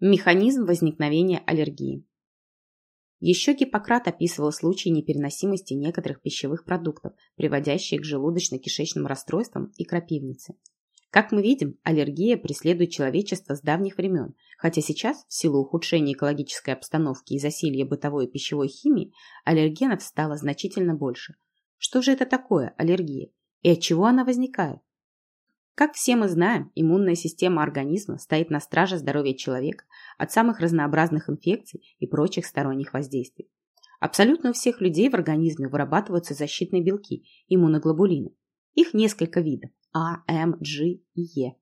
Механизм возникновения аллергии. Еще Гиппократ описывал случаи непереносимости некоторых пищевых продуктов, приводящие к желудочно-кишечным расстройствам и крапивнице. Как мы видим, аллергия преследует человечество с давних времен, хотя сейчас, в силу ухудшения экологической обстановки и засилья бытовой и пищевой химии, аллергенов стало значительно больше. Что же это такое аллергия и от чего она возникает? Как все мы знаем, иммунная система организма стоит на страже здоровья человека от самых разнообразных инфекций и прочих сторонних воздействий. Абсолютно у всех людей в организме вырабатываются защитные белки, иммуноглобулины. Их несколько видов – А, М, G и Е.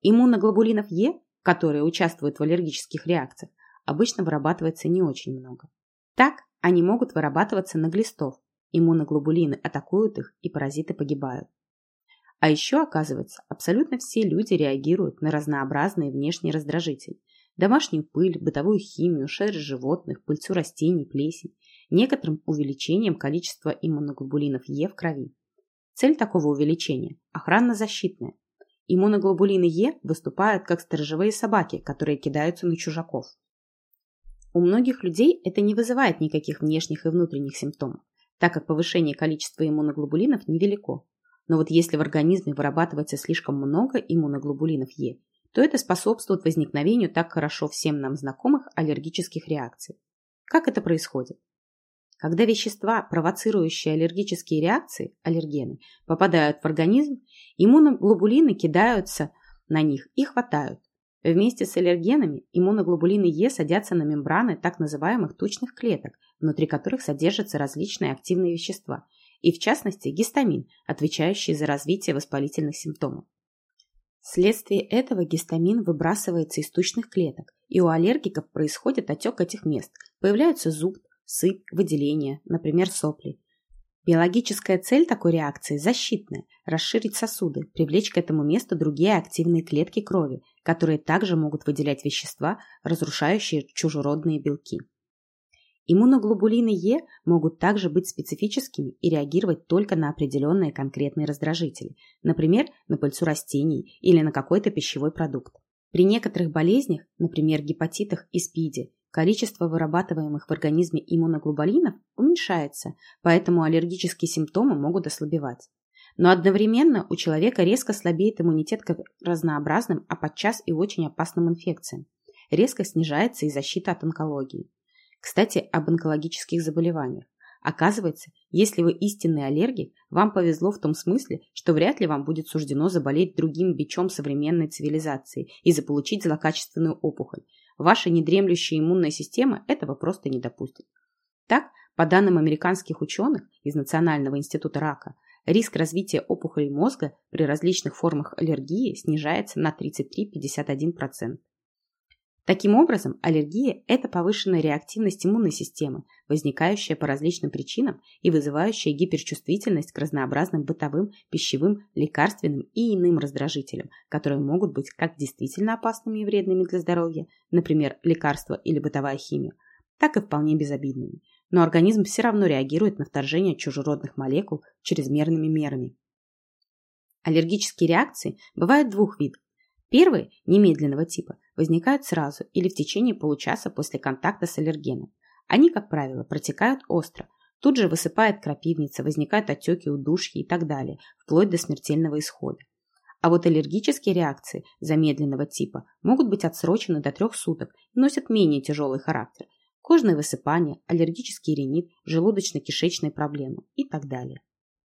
Иммуноглобулинов Е, которые участвуют в аллергических реакциях, обычно вырабатывается не очень много. Так, они могут вырабатываться на глистов. Иммуноглобулины атакуют их, и паразиты погибают. А еще, оказывается, абсолютно все люди реагируют на разнообразные внешние раздражители. Домашнюю пыль, бытовую химию, шерсть животных, пыльцу растений, плесень, некоторым увеличением количества иммуноглобулинов Е в крови. Цель такого увеличения – охранно-защитная. Иммуноглобулины Е выступают как сторожевые собаки, которые кидаются на чужаков. У многих людей это не вызывает никаких внешних и внутренних симптомов, так как повышение количества иммуноглобулинов невелико. Но вот если в организме вырабатывается слишком много иммуноглобулинов Е, то это способствует возникновению так хорошо всем нам знакомых аллергических реакций. Как это происходит? Когда вещества, провоцирующие аллергические реакции, аллергены, попадают в организм, иммуноглобулины кидаются на них и хватают. Вместе с аллергенами иммуноглобулины Е садятся на мембраны так называемых тучных клеток, внутри которых содержатся различные активные вещества – и в частности гистамин, отвечающий за развитие воспалительных симптомов. Вследствие этого гистамин выбрасывается из тучных клеток, и у аллергиков происходит отек этих мест, появляются зуб, сыпь, выделения, например, сопли. Биологическая цель такой реакции – защитная – расширить сосуды, привлечь к этому месту другие активные клетки крови, которые также могут выделять вещества, разрушающие чужеродные белки. Иммуноглобулины Е могут также быть специфическими и реагировать только на определенные конкретные раздражители, например, на пыльцу растений или на какой-то пищевой продукт. При некоторых болезнях, например, гепатитах и СПИДе, количество вырабатываемых в организме иммуноглобулинов уменьшается, поэтому аллергические симптомы могут ослабевать. Но одновременно у человека резко слабеет иммунитет к разнообразным, а подчас и очень опасным инфекциям. Резко снижается и защита от онкологии. Кстати, об онкологических заболеваниях. Оказывается, если вы истинный аллергик, вам повезло в том смысле, что вряд ли вам будет суждено заболеть другим бичом современной цивилизации и заполучить злокачественную опухоль. Ваша недремлющая иммунная система этого просто не допустит. Так, по данным американских ученых из Национального института рака, риск развития опухолей мозга при различных формах аллергии снижается на 33-51%. Таким образом, аллергия – это повышенная реактивность иммунной системы, возникающая по различным причинам и вызывающая гиперчувствительность к разнообразным бытовым, пищевым, лекарственным и иным раздражителям, которые могут быть как действительно опасными и вредными для здоровья, например, лекарства или бытовая химия, так и вполне безобидными. Но организм все равно реагирует на вторжение чужеродных молекул чрезмерными мерами. Аллергические реакции бывают двух видов Первые, немедленного типа, возникают сразу или в течение получаса после контакта с аллергеном. Они, как правило, протекают остро. Тут же высыпает крапивница, возникают отеки, удушья и так далее, вплоть до смертельного исхода. А вот аллергические реакции замедленного типа могут быть отсрочены до трех суток и носят менее тяжелый характер. Кожные высыпания, аллергический ринит, желудочно-кишечные проблемы и так далее.